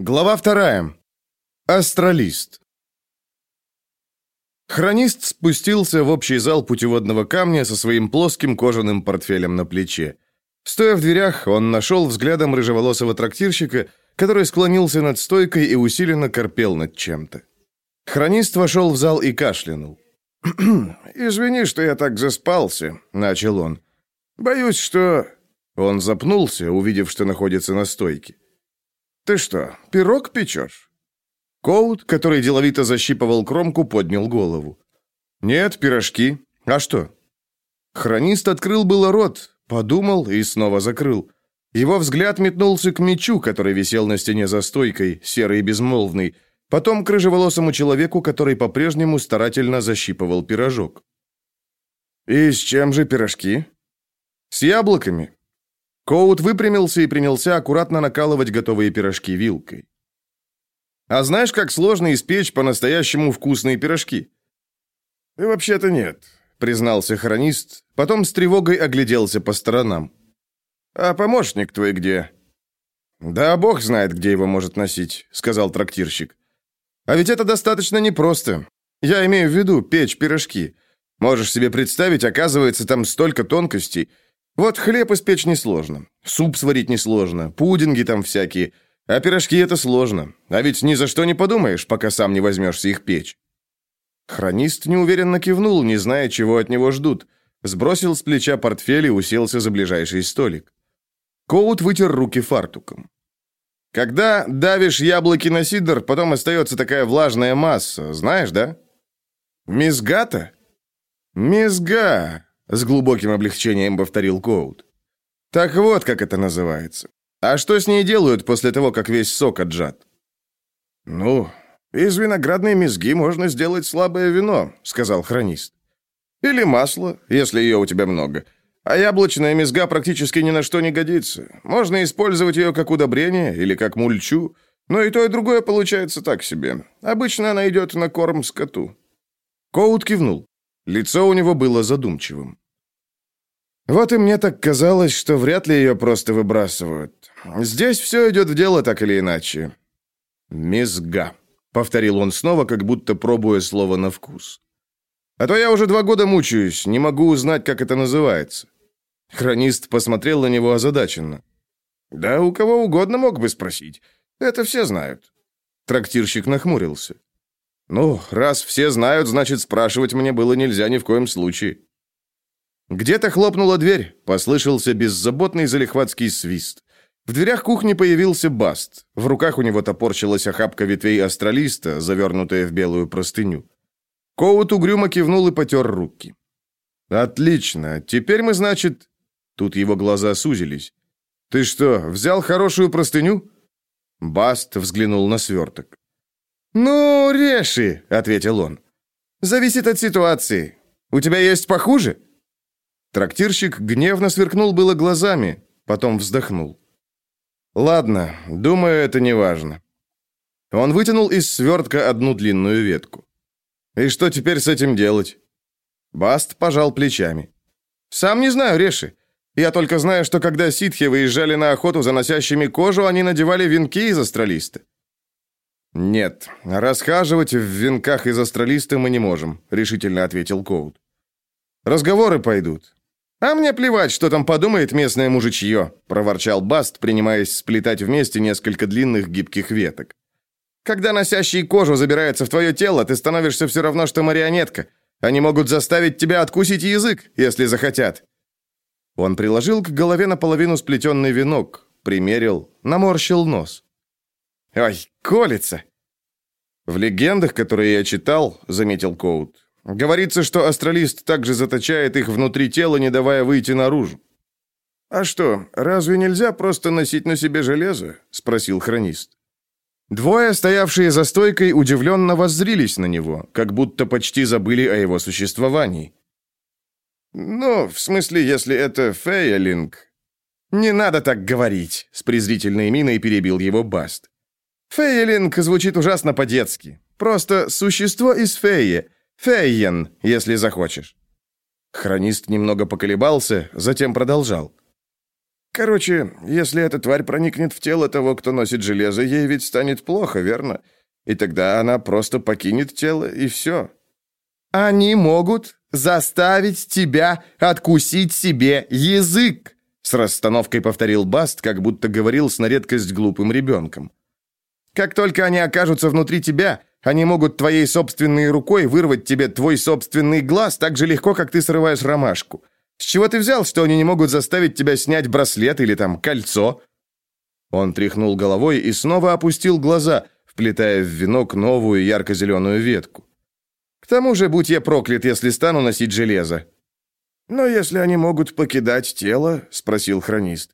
Глава вторая. Астралист. Хронист спустился в общий зал путеводного камня со своим плоским кожаным портфелем на плече. Стоя в дверях, он нашел взглядом рыжеволосого трактирщика, который склонился над стойкой и усиленно корпел над чем-то. Хронист вошел в зал и кашлянул. «Извини, что я так заспался», — начал он. «Боюсь, что...» Он запнулся, увидев, что находится на стойке. «Ты что, пирог печешь?» Коут, который деловито защипывал кромку, поднял голову. «Нет, пирожки. А что?» Хронист открыл было рот, подумал и снова закрыл. Его взгляд метнулся к мечу, который висел на стене за стойкой, серый и безмолвный, потом к рыжеволосому человеку, который по-прежнему старательно защипывал пирожок. «И с чем же пирожки?» «С яблоками. Коут выпрямился и принялся аккуратно накалывать готовые пирожки вилкой. «А знаешь, как сложно испечь по-настоящему вкусные пирожки?» «Вообще-то нет», — признался хронист, потом с тревогой огляделся по сторонам. «А помощник твой где?» «Да бог знает, где его может носить», — сказал трактирщик. «А ведь это достаточно непросто. Я имею в виду печь пирожки. Можешь себе представить, оказывается, там столько тонкостей. Вот хлеб испечь несложно, суп сварить несложно, пудинги там всякие, а пирожки это сложно. А ведь ни за что не подумаешь, пока сам не возьмешься их печь. Хронист неуверенно кивнул, не зная, чего от него ждут. Сбросил с плеча портфель и уселся за ближайший столик. Коут вытер руки фартуком. Когда давишь яблоки на сидр, потом остается такая влажная масса, знаешь, да? Мизгата? Мизга, с глубоким облегчением повторил Коут. Так вот, как это называется. А что с ней делают после того, как весь сок отжат? Ну, из виноградной мезги можно сделать слабое вино, сказал хронист. Или масло, если ее у тебя много. А яблочная мезга практически ни на что не годится. Можно использовать ее как удобрение или как мульчу, но и то, и другое получается так себе. Обычно она идет на корм скоту. Коут кивнул. Лицо у него было задумчивым. Вот и мне так казалось, что вряд ли ее просто выбрасывают. Здесь все идет в дело так или иначе. «Мезга», — повторил он снова, как будто пробуя слово на вкус. «А то я уже два года мучаюсь, не могу узнать, как это называется». Хронист посмотрел на него озадаченно. «Да у кого угодно мог бы спросить. Это все знают». Трактирщик нахмурился. «Ну, раз все знают, значит, спрашивать мне было нельзя ни в коем случае». Где-то хлопнула дверь, послышался беззаботный залихватский свист. В дверях кухни появился Баст. В руках у него топорщилась охапка ветвей астралиста, завернутая в белую простыню. Коут угрюмо кивнул и потер руки. «Отлично. Теперь мы, значит...» Тут его глаза сузились. «Ты что, взял хорошую простыню?» Баст взглянул на сверток. «Ну, реши», — ответил он. «Зависит от ситуации. У тебя есть похуже?» Трактирщик гневно сверкнул было глазами, потом вздохнул. «Ладно, думаю, это не важно». Он вытянул из свертка одну длинную ветку. «И что теперь с этим делать?» Баст пожал плечами. «Сам не знаю, Реши. Я только знаю, что когда ситхи выезжали на охоту за носящими кожу, они надевали венки из астралиста». «Нет, расхаживать в венках из астралиста мы не можем», — решительно ответил Коут. «Разговоры пойдут. «А мне плевать, что там подумает местное мужичье», — проворчал Баст, принимаясь сплетать вместе несколько длинных гибких веток. «Когда носящий кожу забирается в твое тело, ты становишься все равно, что марионетка. Они могут заставить тебя откусить язык, если захотят». Он приложил к голове наполовину сплетенный венок, примерил, наморщил нос. «Ой, колется!» «В легендах, которые я читал», — заметил Коут, Говорится, что астралист также заточает их внутри тела, не давая выйти наружу. «А что, разве нельзя просто носить на себе железо?» — спросил хронист. Двое, стоявшие за стойкой, удивленно воззрились на него, как будто почти забыли о его существовании. «Ну, в смысле, если это Фейелинг...» «Не надо так говорить», — с презрительной миной перебил его Баст. «Фейелинг звучит ужасно по-детски. Просто существо из феи, Фейен, если захочешь». Хронист немного поколебался, затем продолжал. Короче, если эта тварь проникнет в тело того, кто носит железо, ей ведь станет плохо, верно? И тогда она просто покинет тело, и все. Они могут заставить тебя откусить себе язык, с расстановкой повторил Баст, как будто говорил с на редкость глупым ребенком. Как только они окажутся внутри тебя, они могут твоей собственной рукой вырвать тебе твой собственный глаз так же легко, как ты срываешь ромашку. С чего ты взял, что они не могут заставить тебя снять браслет или там кольцо?» Он тряхнул головой и снова опустил глаза, вплетая в венок новую ярко-зеленую ветку. «К тому же, будь я проклят, если стану носить железо». «Но если они могут покидать тело?» — спросил хронист.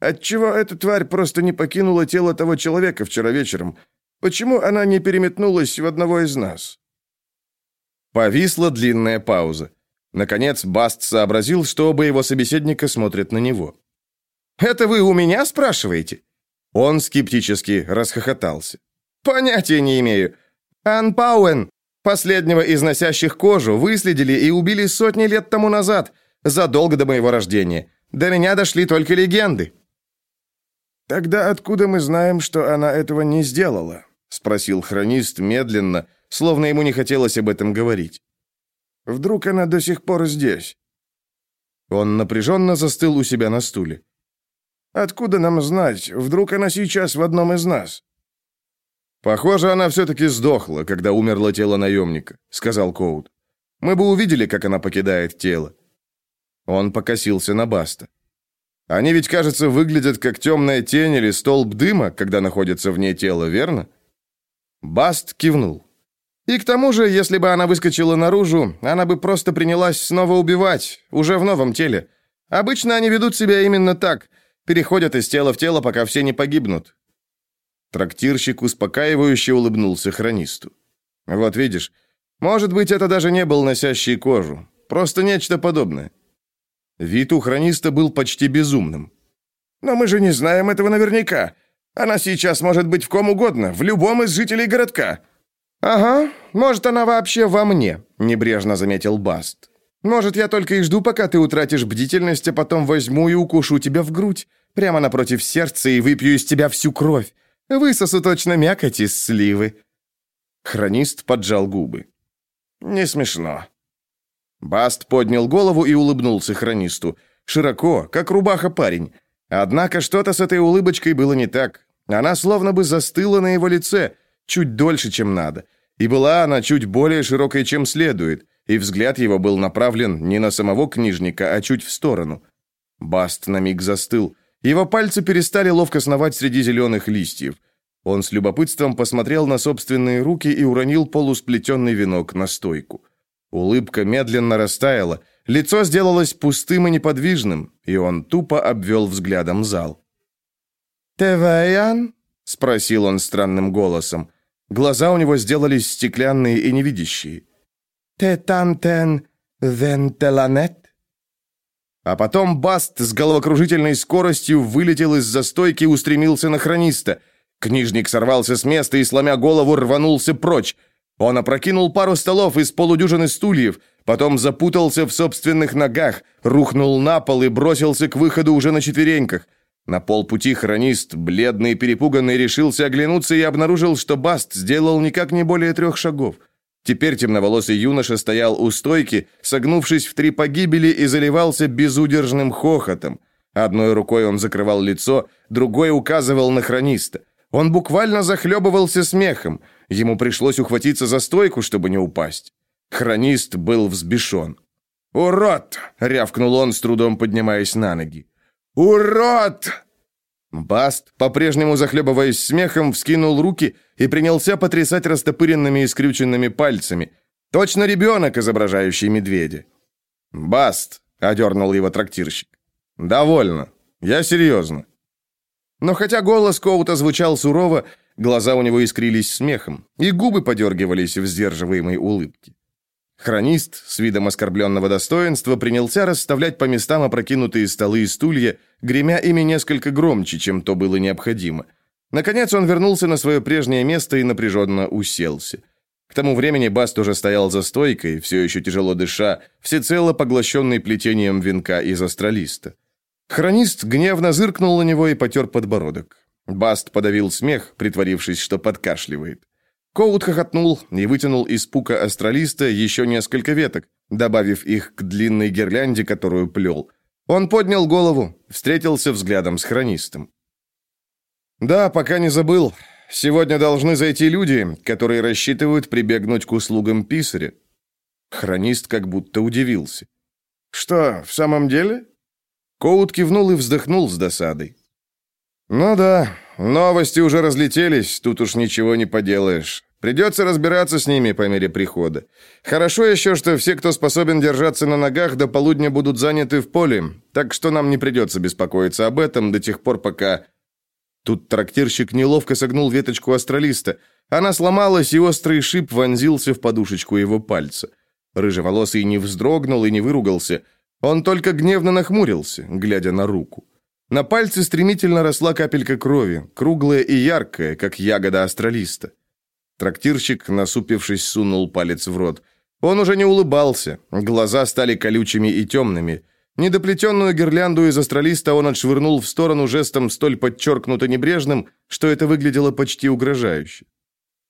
«Отчего эта тварь просто не покинула тело того человека вчера вечером? Почему она не переметнулась в одного из нас?» Повисла длинная пауза. Наконец Баст сообразил, что оба его собеседника смотрят на него. «Это вы у меня спрашиваете?» Он скептически расхохотался. «Понятия не имею. Ан Пауэн, последнего из носящих кожу, выследили и убили сотни лет тому назад, задолго до моего рождения. До меня дошли только легенды». «Тогда откуда мы знаем, что она этого не сделала?» — спросил хронист медленно, словно ему не хотелось об этом говорить. Вдруг она до сих пор здесь?» Он напряженно застыл у себя на стуле. «Откуда нам знать? Вдруг она сейчас в одном из нас?» «Похоже, она все-таки сдохла, когда умерло тело наемника», — сказал Коут. «Мы бы увидели, как она покидает тело». Он покосился на Баста. «Они ведь, кажется, выглядят как темная тень или столб дыма, когда находятся вне тела, верно?» Баст кивнул. И к тому же, если бы она выскочила наружу, она бы просто принялась снова убивать, уже в новом теле. Обычно они ведут себя именно так, переходят из тела в тело, пока все не погибнут. Трактирщик успокаивающе улыбнулся хронисту. Вот видишь, может быть, это даже не был носящий кожу, просто нечто подобное. Вид у хрониста был почти безумным. Но мы же не знаем этого наверняка. Она сейчас может быть в ком угодно, в любом из жителей городка. «Ага, может, она вообще во мне», — небрежно заметил Баст. «Может, я только и жду, пока ты утратишь бдительность, а потом возьму и укушу тебя в грудь, прямо напротив сердца и выпью из тебя всю кровь. Высосу точно мякоть из сливы». Хронист поджал губы. «Не смешно». Баст поднял голову и улыбнулся хронисту. Широко, как рубаха парень. Однако что-то с этой улыбочкой было не так. Она словно бы застыла на его лице, чуть дольше, чем надо. И была она чуть более широкой, чем следует, и взгляд его был направлен не на самого книжника, а чуть в сторону. Баст на миг застыл. Его пальцы перестали ловко сновать среди зеленых листьев. Он с любопытством посмотрел на собственные руки и уронил полусплетенный венок на стойку. Улыбка медленно растаяла, лицо сделалось пустым и неподвижным, и он тупо обвел взглядом зал. «Теваян?» — спросил он странным голосом. Глаза у него сделались стеклянные и невидящие. «Те тантен вентеланет?» А потом Баст с головокружительной скоростью вылетел из застойки и устремился на хрониста. Книжник сорвался с места и, сломя голову, рванулся прочь. Он опрокинул пару столов из полудюжины стульев, потом запутался в собственных ногах, рухнул на пол и бросился к выходу уже на четвереньках – на полпути хронист, бледный и перепуганный, решился оглянуться и обнаружил, что Баст сделал никак не более трех шагов. Теперь темноволосый юноша стоял у стойки, согнувшись в три погибели и заливался безудержным хохотом. Одной рукой он закрывал лицо, другой указывал на хрониста. Он буквально захлебывался смехом. Ему пришлось ухватиться за стойку, чтобы не упасть. Хронист был взбешен. «Урод!» — рявкнул он, с трудом поднимаясь на ноги. «Урод!» Баст, по-прежнему захлебываясь смехом, вскинул руки и принялся потрясать растопыренными и скрюченными пальцами. Точно ребенок, изображающий медведя. «Баст!» — одернул его трактирщик. «Довольно. Я серьезно». Но хотя голос Коута звучал сурово, глаза у него искрились смехом, и губы подергивались в сдерживаемой улыбке. Хронист с видом оскорбленного достоинства принялся расставлять по местам опрокинутые столы и стулья, гремя ими несколько громче, чем то было необходимо. Наконец он вернулся на свое прежнее место и напряженно уселся. К тому времени Баст уже стоял за стойкой, все еще тяжело дыша, всецело поглощенный плетением венка из астралиста. Хронист гневно зыркнул на него и потер подбородок. Баст подавил смех, притворившись, что подкашливает. Коут хохотнул и вытянул из пука астралиста еще несколько веток, добавив их к длинной гирлянде, которую плел. Он поднял голову, встретился взглядом с хронистом. «Да, пока не забыл. Сегодня должны зайти люди, которые рассчитывают прибегнуть к услугам писаря». Хронист как будто удивился. «Что, в самом деле?» Коут кивнул и вздохнул с досадой. «Ну да, новости уже разлетелись, тут уж ничего не поделаешь. Придется разбираться с ними по мере прихода. Хорошо еще, что все, кто способен держаться на ногах, до полудня будут заняты в поле, так что нам не придется беспокоиться об этом до тех пор, пока...» Тут трактирщик неловко согнул веточку астралиста. Она сломалась, и острый шип вонзился в подушечку его пальца. Рыжеволосый не вздрогнул и не выругался. Он только гневно нахмурился, глядя на руку. На пальце стремительно росла капелька крови, круглая и яркая, как ягода астралиста. Трактирщик, насупившись, сунул палец в рот. Он уже не улыбался, глаза стали колючими и темными. Недоплетенную гирлянду из астралиста он отшвырнул в сторону жестом столь подчеркнуто небрежным, что это выглядело почти угрожающе.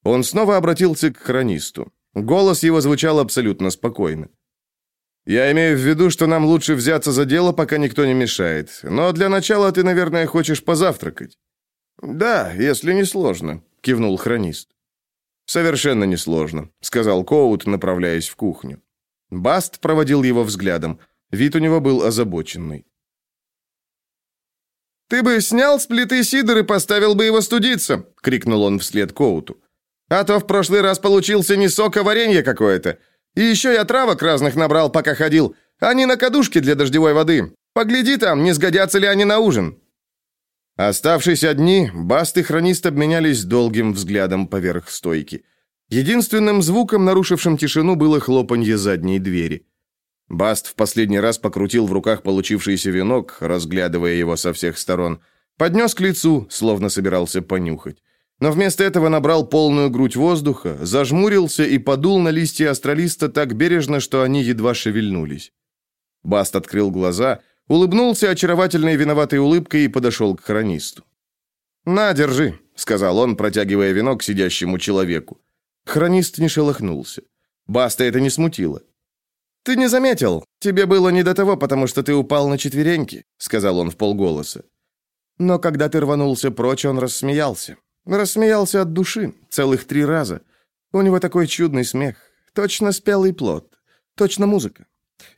Он снова обратился к хронисту. Голос его звучал абсолютно спокойно. «Я имею в виду, что нам лучше взяться за дело, пока никто не мешает. Но для начала ты, наверное, хочешь позавтракать». «Да, если не сложно», — кивнул хронист. «Совершенно несложно», — сказал Коут, направляясь в кухню. Баст проводил его взглядом. Вид у него был озабоченный. «Ты бы снял с плиты сидр и поставил бы его студиться!» — крикнул он вслед Коуту. «А то в прошлый раз получился не сок, а варенье какое-то. И еще я травок разных набрал, пока ходил. Они на кадушке для дождевой воды. Погляди там, не сгодятся ли они на ужин». Оставшись одни, Баст и Хронист обменялись долгим взглядом поверх стойки. Единственным звуком, нарушившим тишину, было хлопанье задней двери. Баст в последний раз покрутил в руках получившийся венок, разглядывая его со всех сторон. Поднес к лицу, словно собирался понюхать. Но вместо этого набрал полную грудь воздуха, зажмурился и подул на листья астралиста так бережно, что они едва шевельнулись. Баст открыл глаза, улыбнулся очаровательной виноватой улыбкой и подошел к хронисту. «На, держи», — сказал он, протягивая венок сидящему человеку. Хронист не шелохнулся. Баста это не смутило. «Ты не заметил. Тебе было не до того, потому что ты упал на четвереньки», — сказал он в полголоса. Но когда ты рванулся прочь, он рассмеялся. Рассмеялся от души, целых три раза. У него такой чудный смех. Точно спелый плод. Точно музыка.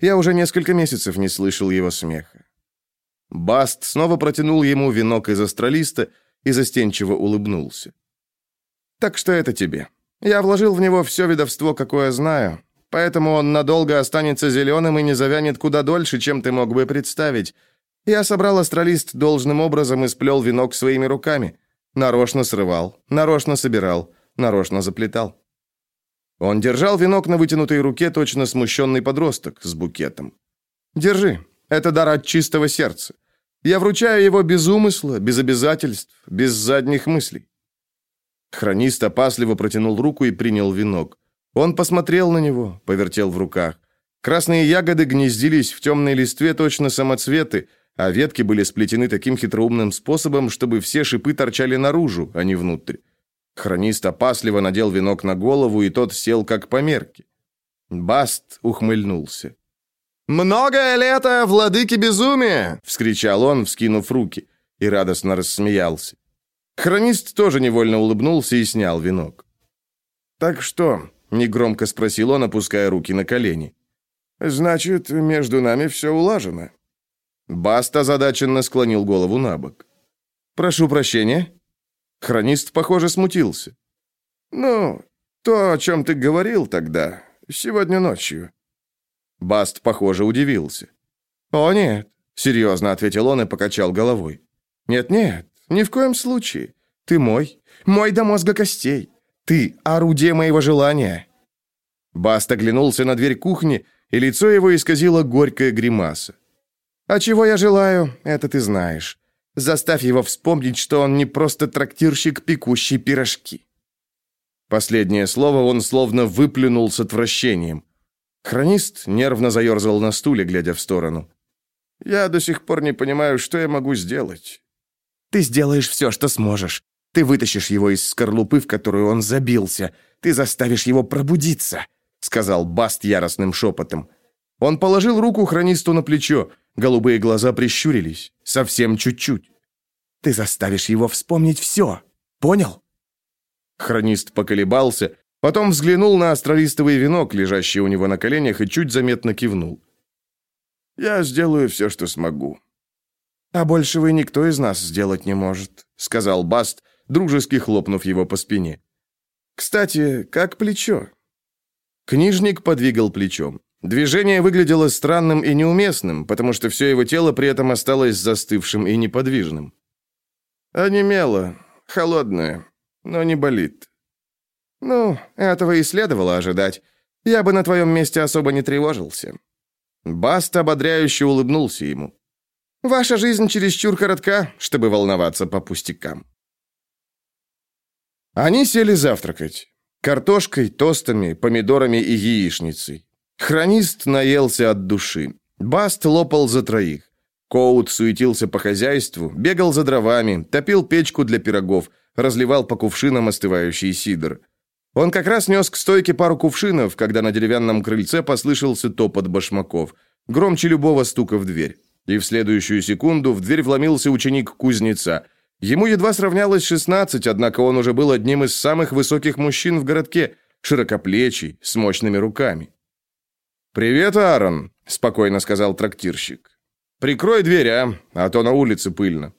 Я уже несколько месяцев не слышал его смеха. Баст снова протянул ему венок из астралиста и застенчиво улыбнулся. «Так что это тебе. Я вложил в него все ведовство, какое знаю. Поэтому он надолго останется зеленым и не завянет куда дольше, чем ты мог бы представить. Я собрал астралист должным образом и сплел венок своими руками. Нарочно срывал, нарочно собирал, нарочно заплетал. Он держал венок на вытянутой руке, точно смущенный подросток с букетом. «Держи, это дар от чистого сердца. Я вручаю его без умысла, без обязательств, без задних мыслей». Хронист опасливо протянул руку и принял венок. Он посмотрел на него, повертел в руках. Красные ягоды гнездились в темной листве точно самоцветы, а ветки были сплетены таким хитроумным способом, чтобы все шипы торчали наружу, а не внутрь. Хронист опасливо надел венок на голову, и тот сел как по мерке. Баст ухмыльнулся. «Многое лето, владыки безумия!» — вскричал он, вскинув руки, и радостно рассмеялся. Хронист тоже невольно улыбнулся и снял венок. «Так что, негромко спросил он, опуская руки на колени. Значит, между нами все улажено. Баста озадаченно склонил голову на бок. «Прошу прощения». Хронист, похоже, смутился. «Ну, то, о чем ты говорил тогда, сегодня ночью». Баст, похоже, удивился. «О, нет», — серьезно ответил он и покачал головой. «Нет-нет, ни в коем случае. Ты мой, мой до мозга костей. Ты — орудие моего желания». Баст оглянулся на дверь кухни, и лицо его исказило горькая гримаса. «А чего я желаю, это ты знаешь. Заставь его вспомнить, что он не просто трактирщик, пекущий пирожки». Последнее слово он словно выплюнул с отвращением. Хронист нервно заерзал на стуле, глядя в сторону. Я до сих пор не понимаю, что я могу сделать». «Ты сделаешь все, что сможешь. Ты вытащишь его из скорлупы, в которую он забился. Ты заставишь его пробудиться», — сказал Баст яростным шепотом. Он положил руку хронисту на плечо. Голубые глаза прищурились. Совсем чуть-чуть. «Ты заставишь его вспомнить все. Понял?» Хронист поколебался, потом взглянул на астролистовый венок, лежащий у него на коленях, и чуть заметно кивнул. «Я сделаю все, что смогу». «А больше вы никто из нас сделать не может», — сказал Баст, дружески хлопнув его по спине. «Кстати, как плечо?» Книжник подвигал плечом. Движение выглядело странным и неуместным, потому что все его тело при этом осталось застывшим и неподвижным. «Онемело, холодное, но не болит». «Ну, этого и следовало ожидать. Я бы на твоем месте особо не тревожился». Баст ободряюще улыбнулся ему. «Ваша жизнь чересчур коротка, чтобы волноваться по пустякам». Они сели завтракать. Картошкой, тостами, помидорами и яичницей. Хронист наелся от души. Баст лопал за троих. Коут суетился по хозяйству, бегал за дровами, топил печку для пирогов, разливал по кувшинам остывающий сидр. Он как раз нес к стойке пару кувшинов, когда на деревянном крыльце послышался топот башмаков, громче любого стука в дверь. И в следующую секунду в дверь вломился ученик кузнеца. Ему едва сравнялось 16, однако он уже был одним из самых высоких мужчин в городке, широкоплечий, с мощными руками. «Привет, Аарон», — спокойно сказал трактирщик. «Прикрой дверь, а, а то на улице пыльно».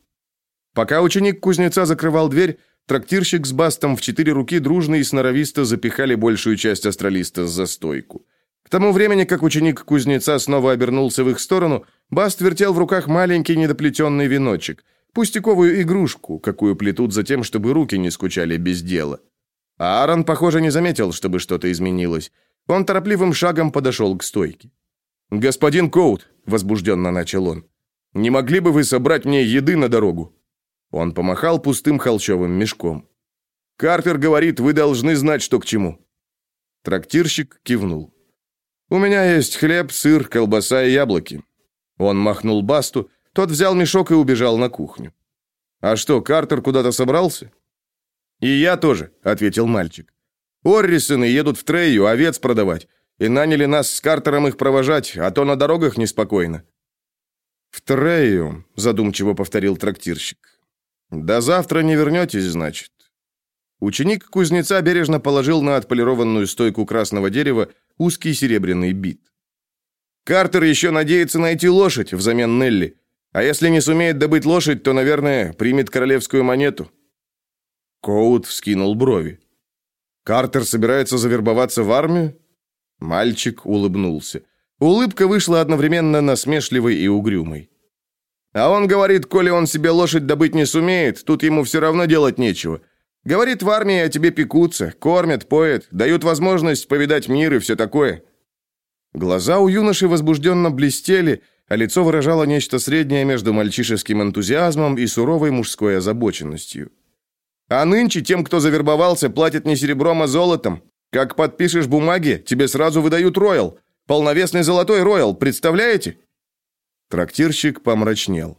Пока ученик кузнеца закрывал дверь, трактирщик с бастом в четыре руки дружно и сноровисто запихали большую часть астралиста за стойку. К тому времени, как ученик кузнеца снова обернулся в их сторону, Баст вертел в руках маленький недоплетенный веночек, пустяковую игрушку, какую плетут за тем, чтобы руки не скучали без дела. А Аарон, похоже, не заметил, чтобы что-то изменилось. Он торопливым шагом подошел к стойке. «Господин Коут», — возбужденно начал он, — «не могли бы вы собрать мне еды на дорогу?» Он помахал пустым холчевым мешком. «Картер говорит, вы должны знать, что к чему». Трактирщик кивнул. «У меня есть хлеб, сыр, колбаса и яблоки». Он махнул Басту, тот взял мешок и убежал на кухню. «А что, Картер куда-то собрался?» «И я тоже», — ответил мальчик. Оррисоны едут в Трейю овец продавать, и наняли нас с Картером их провожать, а то на дорогах неспокойно». «В Трейю», — задумчиво повторил трактирщик. «До завтра не вернетесь, значит?» Ученик кузнеца бережно положил на отполированную стойку красного дерева узкий серебряный бит. «Картер еще надеется найти лошадь взамен Нелли, а если не сумеет добыть лошадь, то, наверное, примет королевскую монету». Коут вскинул брови. Картер собирается завербоваться в армию? Мальчик улыбнулся. Улыбка вышла одновременно насмешливой и угрюмой. А он говорит, коли он себе лошадь добыть не сумеет, тут ему все равно делать нечего. Говорит, в армии о тебе пекутся, кормят, поят, дают возможность повидать мир и все такое. Глаза у юноши возбужденно блестели, а лицо выражало нечто среднее между мальчишеским энтузиазмом и суровой мужской озабоченностью. А нынче тем, кто завербовался, платят не серебром, а золотом. Как подпишешь бумаги, тебе сразу выдают роял. Полновесный золотой роял, представляете?» Трактирщик помрачнел.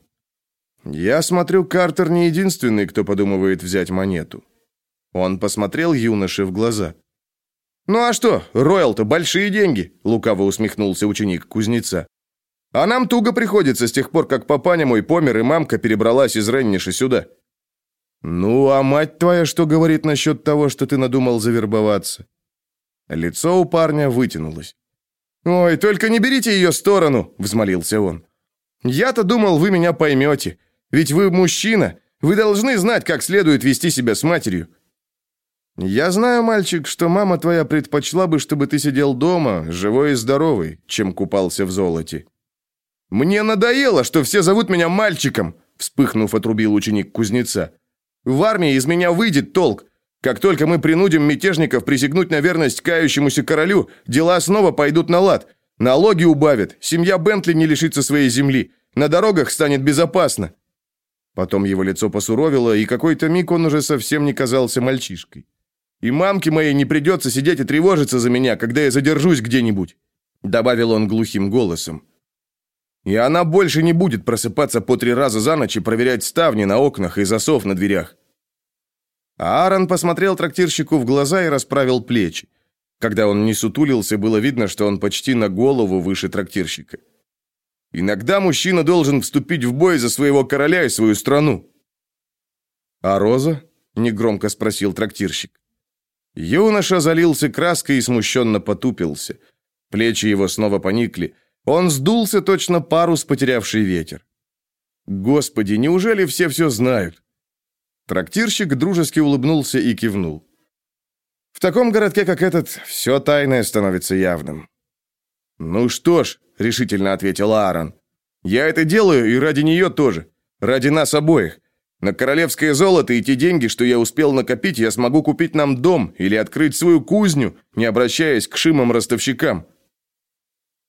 «Я смотрю, Картер не единственный, кто подумывает взять монету». Он посмотрел юноше в глаза. «Ну а что, роял-то большие деньги», — лукаво усмехнулся ученик кузнеца. «А нам туго приходится с тех пор, как папаня мой помер, и мамка перебралась из Ренниша сюда. «Ну, а мать твоя что говорит насчет того, что ты надумал завербоваться?» Лицо у парня вытянулось. «Ой, только не берите ее сторону!» — взмолился он. «Я-то думал, вы меня поймете. Ведь вы мужчина. Вы должны знать, как следует вести себя с матерью». «Я знаю, мальчик, что мама твоя предпочла бы, чтобы ты сидел дома, живой и здоровый, чем купался в золоте». «Мне надоело, что все зовут меня мальчиком!» Вспыхнув, отрубил ученик кузнеца. В армии из меня выйдет толк. Как только мы принудим мятежников присягнуть на верность кающемуся королю, дела снова пойдут на лад. Налоги убавят, семья Бентли не лишится своей земли, на дорогах станет безопасно». Потом его лицо посуровило, и какой-то миг он уже совсем не казался мальчишкой. «И мамке моей не придется сидеть и тревожиться за меня, когда я задержусь где-нибудь», добавил он глухим голосом. И она больше не будет просыпаться по три раза за ночь и проверять ставни на окнах и засов на дверях. Аарон посмотрел трактирщику в глаза и расправил плечи. Когда он не сутулился, было видно, что он почти на голову выше трактирщика. Иногда мужчина должен вступить в бой за своего короля и свою страну. «А Роза?» — негромко спросил трактирщик. Юноша залился краской и смущенно потупился. Плечи его снова поникли. Он сдулся точно парус, потерявший ветер. «Господи, неужели все все знают?» Трактирщик дружески улыбнулся и кивнул. «В таком городке, как этот, все тайное становится явным». «Ну что ж», — решительно ответил Аарон, — «я это делаю и ради нее тоже, ради нас обоих. На королевское золото и те деньги, что я успел накопить, я смогу купить нам дом или открыть свою кузню, не обращаясь к шимам-ростовщикам».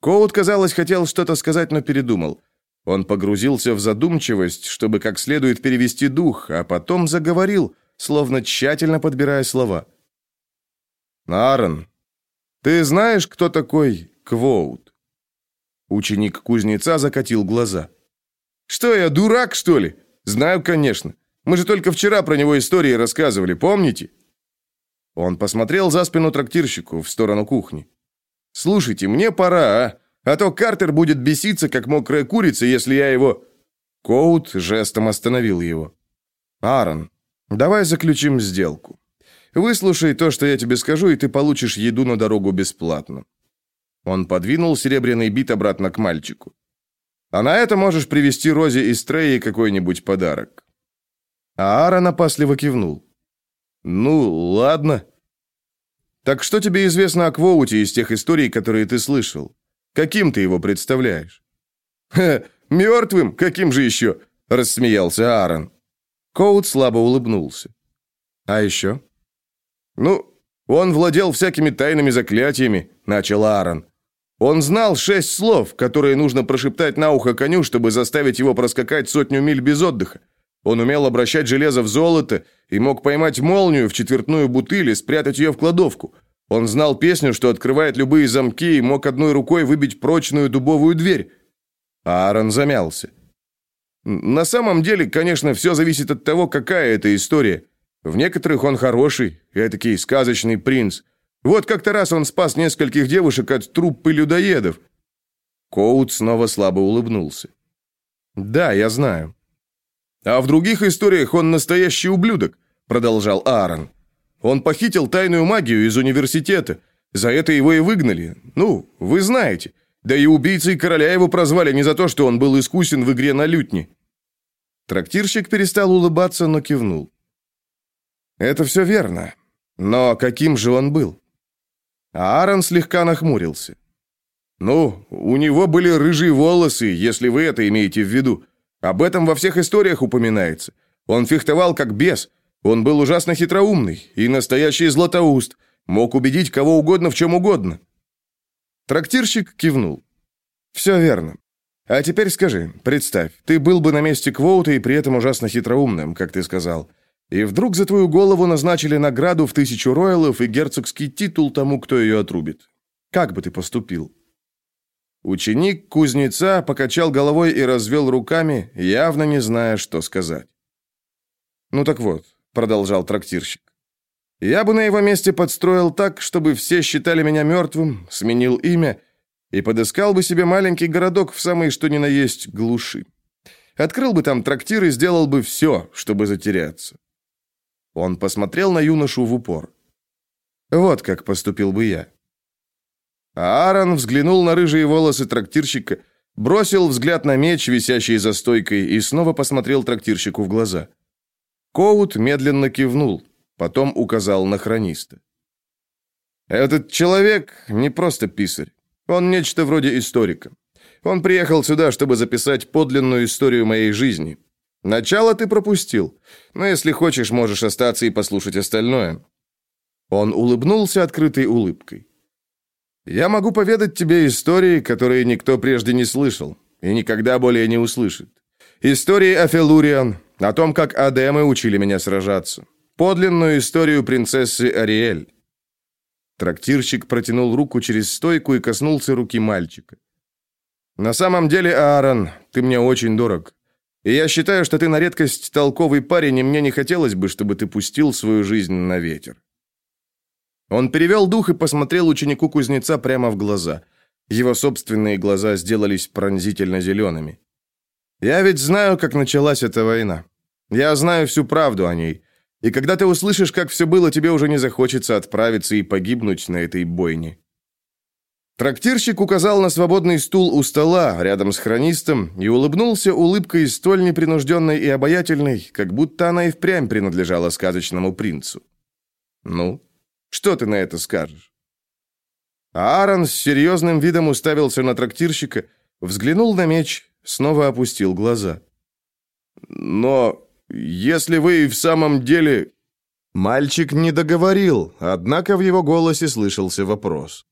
Коут, казалось, хотел что-то сказать, но передумал. Он погрузился в задумчивость, чтобы как следует перевести дух, а потом заговорил, словно тщательно подбирая слова. «Аарон, ты знаешь, кто такой Квоут?» Ученик кузнеца закатил глаза. «Что я, дурак, что ли? Знаю, конечно. Мы же только вчера про него истории рассказывали, помните?» Он посмотрел за спину трактирщику в сторону кухни. «Слушайте, мне пора, а? А то Картер будет беситься, как мокрая курица, если я его...» Коут жестом остановил его. «Аарон, давай заключим сделку. Выслушай то, что я тебе скажу, и ты получишь еду на дорогу бесплатно». Он подвинул серебряный бит обратно к мальчику. А на это можешь привезти Розе из Треи какой-нибудь подарок». А Аарон опасливо кивнул. «Ну, ладно». «Так что тебе известно о Квоуте из тех историй, которые ты слышал? Каким ты его представляешь?» «Ха, мертвым? Каким же еще?» – рассмеялся Аарон. Коут слабо улыбнулся. «А еще?» «Ну, он владел всякими тайными заклятиями», – начал Аарон. Он знал шесть слов, которые нужно прошептать на ухо коню, чтобы заставить его проскакать сотню миль без отдыха. Он умел обращать железо в золото и мог поймать молнию в четвертную бутыль и спрятать ее в кладовку. Он знал песню, что открывает любые замки и мог одной рукой выбить прочную дубовую дверь. Аарон замялся. На самом деле, конечно, все зависит от того, какая это история. В некоторых он хороший, этакий сказочный принц – вот как-то раз он спас нескольких девушек от труппы людоедов. Коут снова слабо улыбнулся. Да, я знаю. А в других историях он настоящий ублюдок, продолжал Аарон. Он похитил тайную магию из университета. За это его и выгнали. Ну, вы знаете. Да и убийцей короля его прозвали не за то, что он был искусен в игре на лютне. Трактирщик перестал улыбаться, но кивнул. Это все верно. Но каким же он был? Аарон слегка нахмурился. «Ну, у него были рыжие волосы, если вы это имеете в виду. Об этом во всех историях упоминается. Он фехтовал как бес. Он был ужасно хитроумный и настоящий златоуст. Мог убедить кого угодно в чем угодно». Трактирщик кивнул. «Все верно. А теперь скажи, представь, ты был бы на месте Квоута и при этом ужасно хитроумным, как ты сказал. И вдруг за твою голову назначили награду в тысячу роялов и герцогский титул тому, кто ее отрубит. Как бы ты поступил?» Ученик кузнеца покачал головой и развел руками, явно не зная, что сказать. «Ну так вот», — продолжал трактирщик, «я бы на его месте подстроил так, чтобы все считали меня мертвым, сменил имя и подыскал бы себе маленький городок в самой что ни на есть глуши. Открыл бы там трактир и сделал бы все, чтобы затеряться. Он посмотрел на юношу в упор. «Вот как поступил бы я». Аарон взглянул на рыжие волосы трактирщика, бросил взгляд на меч, висящий за стойкой, и снова посмотрел трактирщику в глаза. Коут медленно кивнул, потом указал на хрониста. «Этот человек не просто писарь. Он нечто вроде историка. Он приехал сюда, чтобы записать подлинную историю моей жизни, Начало ты пропустил, но если хочешь, можешь остаться и послушать остальное». Он улыбнулся открытой улыбкой. «Я могу поведать тебе истории, которые никто прежде не слышал и никогда более не услышит. Истории о Фелуриан, о том, как Адемы учили меня сражаться. Подлинную историю принцессы Ариэль». Трактирщик протянул руку через стойку и коснулся руки мальчика. На самом деле, Аарон, ты мне очень дорог. И я считаю, что ты на редкость толковый парень, и мне не хотелось бы, чтобы ты пустил свою жизнь на ветер. Он перевел дух и посмотрел ученику кузнеца прямо в глаза. Его собственные глаза сделались пронзительно зелеными. «Я ведь знаю, как началась эта война. Я знаю всю правду о ней. И когда ты услышишь, как все было, тебе уже не захочется отправиться и погибнуть на этой бойне. Трактирщик указал на свободный стул у стола, рядом с хронистом, и улыбнулся улыбкой столь непринужденной и обаятельной, как будто она и впрямь принадлежала сказочному принцу. «Ну, что ты на это скажешь?» Аарон с серьезным видом уставился на трактирщика, взглянул на меч, снова опустил глаза. «Но если вы в самом деле...» Мальчик не договорил, однако в его голосе слышался вопрос.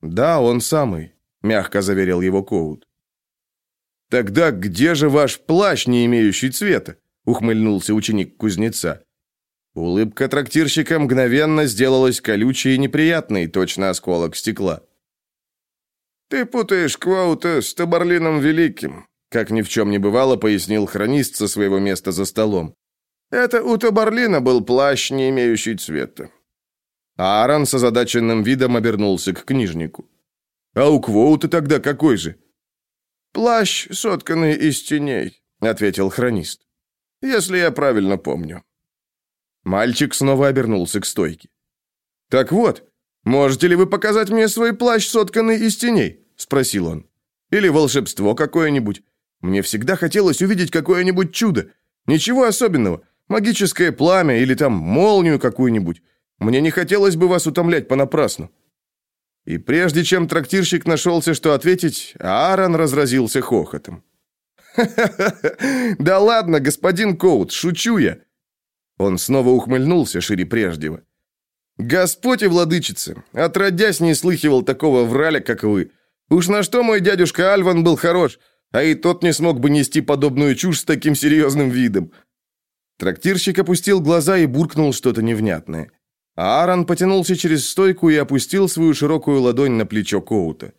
«Да, он самый», — мягко заверил его Коут. «Тогда где же ваш плащ, не имеющий цвета?» — ухмыльнулся ученик кузнеца. Улыбка трактирщика мгновенно сделалась колючей и неприятной, точно осколок стекла. «Ты путаешь Кваута с Табарлином Великим», как ни в чем не бывало, пояснил хронист со своего места за столом. «Это у Табарлина был плащ, не имеющий цвета. Аарон с озадаченным видом обернулся к книжнику. «А у Квоута тогда какой же?» «Плащ, сотканный из теней», — ответил хронист. «Если я правильно помню». Мальчик снова обернулся к стойке. «Так вот, можете ли вы показать мне свой плащ, сотканный из теней?» — спросил он. «Или волшебство какое-нибудь? Мне всегда хотелось увидеть какое-нибудь чудо. Ничего особенного. Магическое пламя или там молнию какую-нибудь. Мне не хотелось бы вас утомлять понапрасну». И прежде чем трактирщик нашелся, что ответить, Аарон разразился хохотом. Да ладно, господин Коут, шучу я!» Он снова ухмыльнулся шире прежнего. «Господь и владычица, отродясь не слыхивал такого враля, как вы. Уж на что мой дядюшка Альван был хорош, а и тот не смог бы нести подобную чушь с таким серьезным видом». Трактирщик опустил глаза и буркнул что-то невнятное. Аарон потянулся через стойку и опустил свою широкую ладонь на плечо Коута.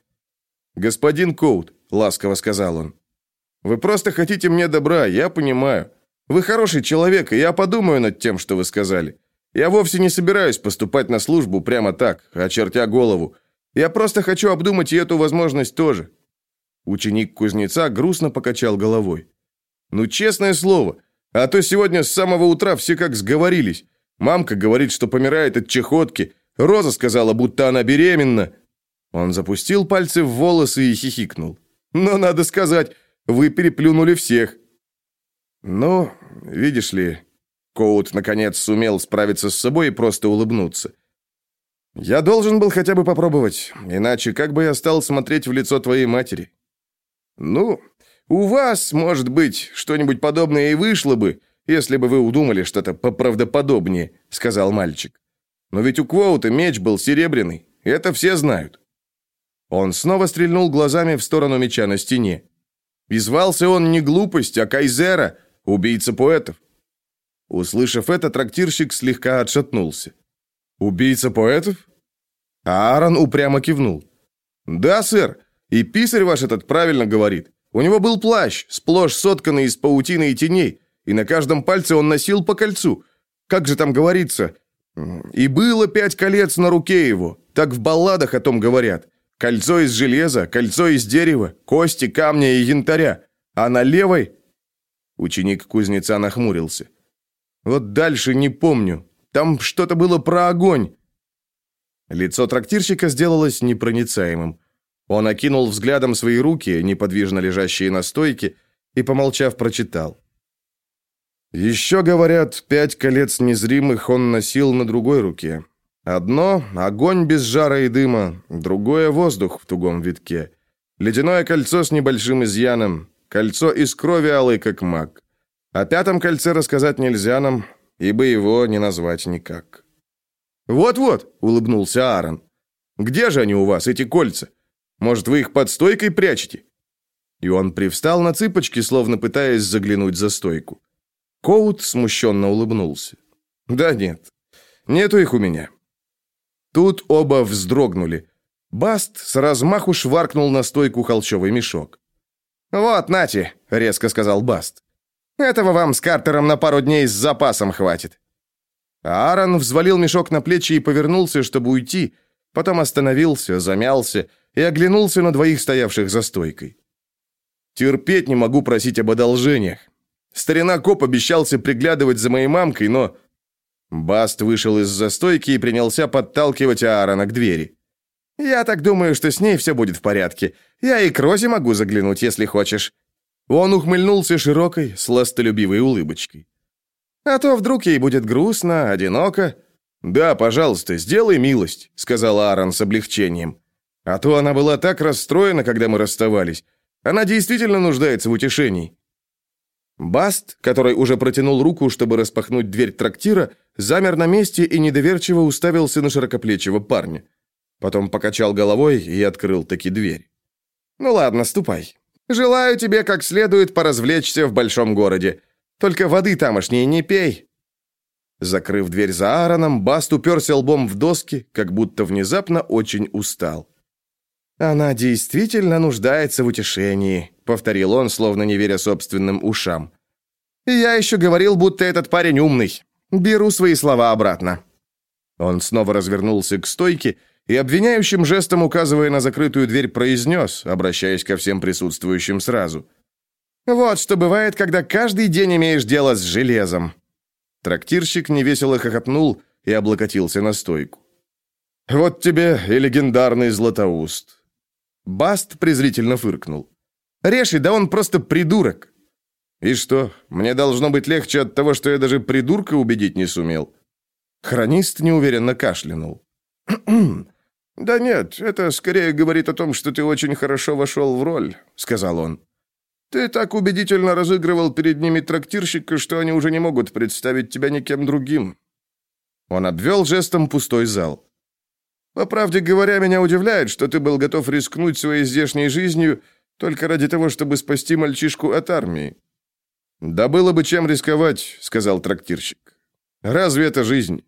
«Господин Коут», — ласково сказал он, — «вы просто хотите мне добра, я понимаю. Вы хороший человек, и я подумаю над тем, что вы сказали. Я вовсе не собираюсь поступать на службу прямо так, очертя голову. Я просто хочу обдумать и эту возможность тоже». Ученик кузнеца грустно покачал головой. «Ну, честное слово, а то сегодня с самого утра все как сговорились. Мамка говорит, что помирает от чехотки. Роза сказала, будто она беременна. Он запустил пальцы в волосы и хихикнул. Но надо сказать, вы переплюнули всех. Ну, видишь ли, Коут наконец сумел справиться с собой и просто улыбнуться. Я должен был хотя бы попробовать, иначе как бы я стал смотреть в лицо твоей матери? Ну, у вас, может быть, что-нибудь подобное и вышло бы, если бы вы удумали что-то поправдоподобнее», — сказал мальчик. «Но ведь у Квоута меч был серебряный, это все знают». Он снова стрельнул глазами в сторону меча на стене. И звался он не глупость, а Кайзера, убийца поэтов. Услышав это, трактирщик слегка отшатнулся. «Убийца поэтов?» Аарон упрямо кивнул. «Да, сэр, и писарь ваш этот правильно говорит. У него был плащ, сплошь сотканный из паутины и теней, и на каждом пальце он носил по кольцу. Как же там говорится? И было пять колец на руке его. Так в балладах о том говорят. Кольцо из железа, кольцо из дерева, кости, камня и янтаря. А на левой... Ученик кузнеца нахмурился. Вот дальше не помню. Там что-то было про огонь. Лицо трактирщика сделалось непроницаемым. Он окинул взглядом свои руки, неподвижно лежащие на стойке, и, помолчав, прочитал. Еще, говорят, пять колец незримых он носил на другой руке. Одно — огонь без жара и дыма, другое — воздух в тугом витке. Ледяное кольцо с небольшим изъяном, кольцо из крови алой, как маг. О пятом кольце рассказать нельзя нам, ибо его не назвать никак. «Вот-вот», — улыбнулся Аарон. «Где же они у вас, эти кольца? Может, вы их под стойкой прячете?» И он привстал на цыпочки, словно пытаясь заглянуть за стойку. Коут смущенно улыбнулся. «Да нет, нету их у меня». Тут оба вздрогнули. Баст с размаху шваркнул на стойку холщовый мешок. «Вот, нате», — резко сказал Баст. «Этого вам с Картером на пару дней с запасом хватит». Аарон взвалил мешок на плечи и повернулся, чтобы уйти, потом остановился, замялся и оглянулся на двоих стоявших за стойкой. «Терпеть не могу просить об одолжениях. Старина коп обещался приглядывать за моей мамкой, но...» Баст вышел из застойки и принялся подталкивать Аарона к двери. «Я так думаю, что с ней все будет в порядке. Я и к Розе могу заглянуть, если хочешь». Он ухмыльнулся широкой, сластолюбивой улыбочкой. «А то вдруг ей будет грустно, одиноко». «Да, пожалуйста, сделай милость», — сказал Аарон с облегчением. «А то она была так расстроена, когда мы расставались. Она действительно нуждается в утешении». Баст, который уже протянул руку, чтобы распахнуть дверь трактира, замер на месте и недоверчиво уставился на широкоплечего парня. Потом покачал головой и открыл таки дверь. «Ну ладно, ступай. Желаю тебе как следует поразвлечься в большом городе. Только воды тамошней не пей». Закрыв дверь за Аароном, Баст уперся лбом в доски, как будто внезапно очень устал. «Она действительно нуждается в утешении», — повторил он, словно не веря собственным ушам. «Я еще говорил, будто этот парень умный. Беру свои слова обратно». Он снова развернулся к стойке и обвиняющим жестом, указывая на закрытую дверь, произнес, обращаясь ко всем присутствующим сразу. «Вот что бывает, когда каждый день имеешь дело с железом». Трактирщик невесело хохотнул и облокотился на стойку. «Вот тебе и легендарный Златоуст». Баст презрительно фыркнул. «Реши, да он просто придурок». «И что, мне должно быть легче от того, что я даже придурка убедить не сумел?» Хронист неуверенно кашлянул. «Да нет, это скорее говорит о том, что ты очень хорошо вошел в роль», — сказал он. «Ты так убедительно разыгрывал перед ними трактирщика, что они уже не могут представить тебя никем другим». Он обвел жестом пустой зал. «По правде говоря, меня удивляет, что ты был готов рискнуть своей здешней жизнью только ради того, чтобы спасти мальчишку от армии». «Да было бы чем рисковать», — сказал трактирщик. «Разве это жизнь?»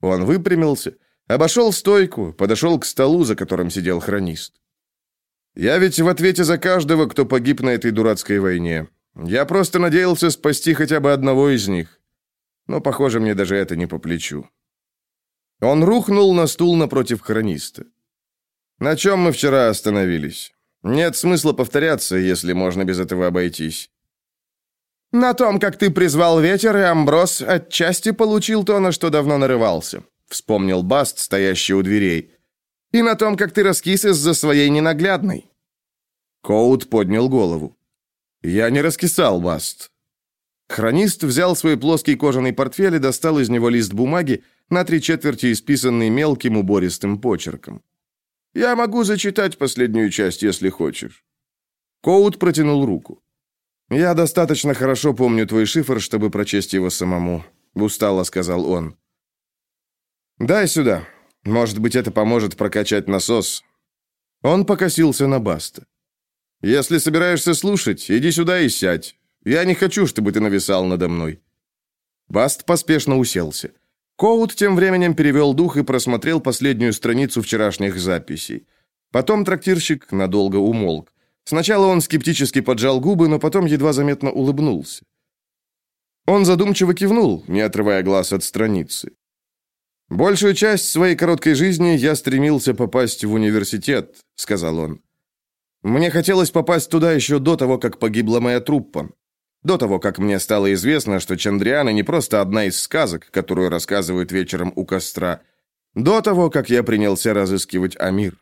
Он выпрямился Обошел стойку, подошел к столу, за которым сидел хронист. «Я ведь в ответе за каждого, кто погиб на этой дурацкой войне. Я просто надеялся спасти хотя бы одного из них. Но, похоже, мне даже это не по плечу». Он рухнул на стул напротив хрониста. «На чем мы вчера остановились? Нет смысла повторяться, если можно без этого обойтись». «На том, как ты призвал ветер, и Амброс отчасти получил то, на что давно нарывался вспомнил Баст, стоящий у дверей. «И на том, как ты раскис из-за своей ненаглядной». Коут поднял голову. «Я не раскисал, Баст». Хронист взял свой плоский кожаный портфель и достал из него лист бумаги, на три четверти исписанный мелким убористым почерком. «Я могу зачитать последнюю часть, если хочешь». Коут протянул руку. «Я достаточно хорошо помню твой шифр, чтобы прочесть его самому», — устало сказал он. «Дай сюда. Может быть, это поможет прокачать насос». Он покосился на Баста. «Если собираешься слушать, иди сюда и сядь. Я не хочу, чтобы ты нависал надо мной». Баст поспешно уселся. Коут тем временем перевел дух и просмотрел последнюю страницу вчерашних записей. Потом трактирщик надолго умолк. Сначала он скептически поджал губы, но потом едва заметно улыбнулся. Он задумчиво кивнул, не отрывая глаз от страницы. «Большую часть своей короткой жизни я стремился попасть в университет», — сказал он. «Мне хотелось попасть туда еще до того, как погибла моя труппа. До того, как мне стало известно, что Чандриана не просто одна из сказок, которую рассказывают вечером у костра. До того, как я принялся разыскивать Амир».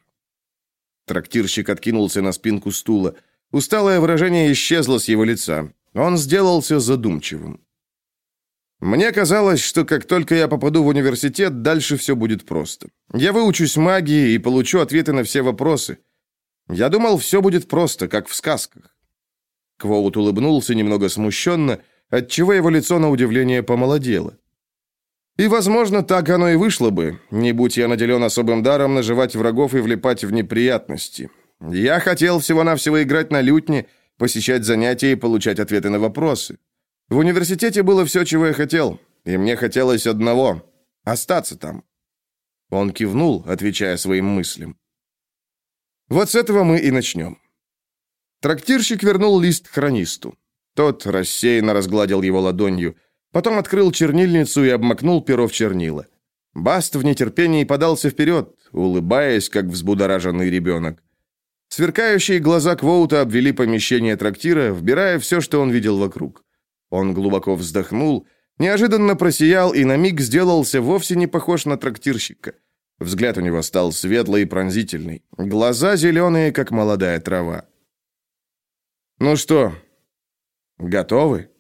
Трактирщик откинулся на спинку стула. Усталое выражение исчезло с его лица. Он сделался задумчивым. Мне казалось, что как только я попаду в университет, дальше все будет просто. Я выучусь магии и получу ответы на все вопросы. Я думал, все будет просто, как в сказках. Квоут улыбнулся немного смущенно, отчего его лицо на удивление помолодело. И, возможно, так оно и вышло бы, не будь я наделен особым даром наживать врагов и влипать в неприятности. Я хотел всего-навсего играть на лютне, посещать занятия и получать ответы на вопросы. В университете было все, чего я хотел, и мне хотелось одного — остаться там. Он кивнул, отвечая своим мыслям. Вот с этого мы и начнем. Трактирщик вернул лист хронисту. Тот рассеянно разгладил его ладонью, потом открыл чернильницу и обмакнул перо в чернила. Баст в нетерпении подался вперед, улыбаясь, как взбудораженный ребенок. Сверкающие глаза Квоута обвели помещение трактира, вбирая все, что он видел вокруг. Он глубоко вздохнул, неожиданно просиял и на миг сделался вовсе не похож на трактирщика. Взгляд у него стал светлый и пронзительный, глаза зеленые, как молодая трава. «Ну что, готовы?»